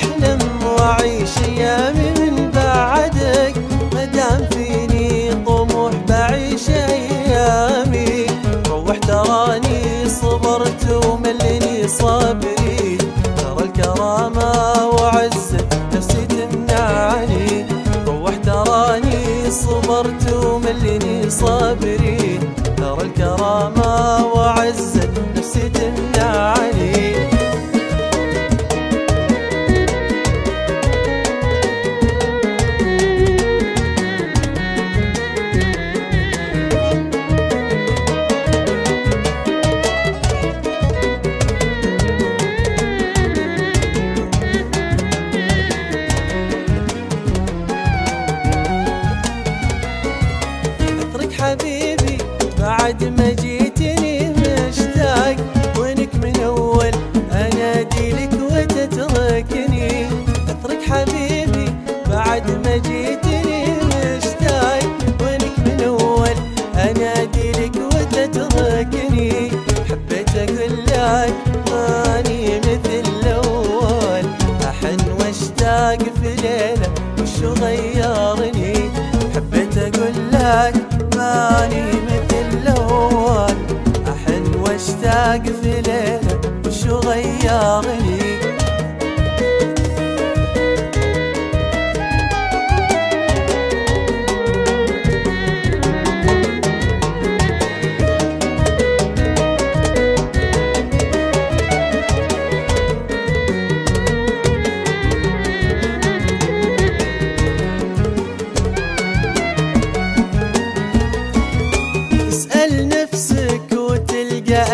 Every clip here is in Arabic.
احلم واعيش ايامي من بعدك. ما دام فيني طموح بعيش أيامي. روح تراني صبرت وملني صبري. ترى الكرامة وعزة نفسي تمنعني. روح تراني صبرت وملني صبري. ترى الكرامة حبيبي بعد ما جيتني مشتاق وينك من أول انادي لك وتتركني. أترك حبيبي بعد ما جيتني مشتاق وينك من أول انادي لك وتتركني. حبيت أقول لك ماني مثل الأول. أحن وأشتاق في ليلة وشو غيرني؟ حبيت أقول لك ليله وشو غيرني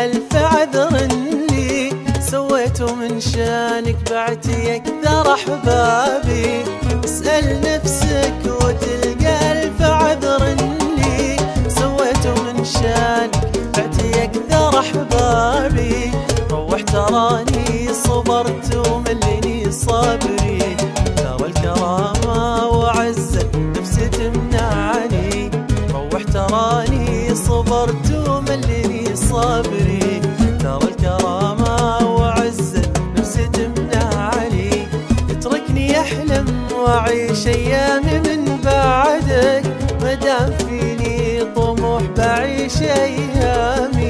ألف عذر لي سويته من شانك بعتي أكثر أحبابي. اسأل نفسك وتلقى ألف عذر لي سويته من شانك بعتي أكثر أحبابي. روحت تراني صبرت وملني صبري. ترى الكرامة وعزة نفسي تمنعني. روحت تراني صبرت وملني صبري. واعيش ايامي من بعدك مدام فيني طموح بعيش ايامي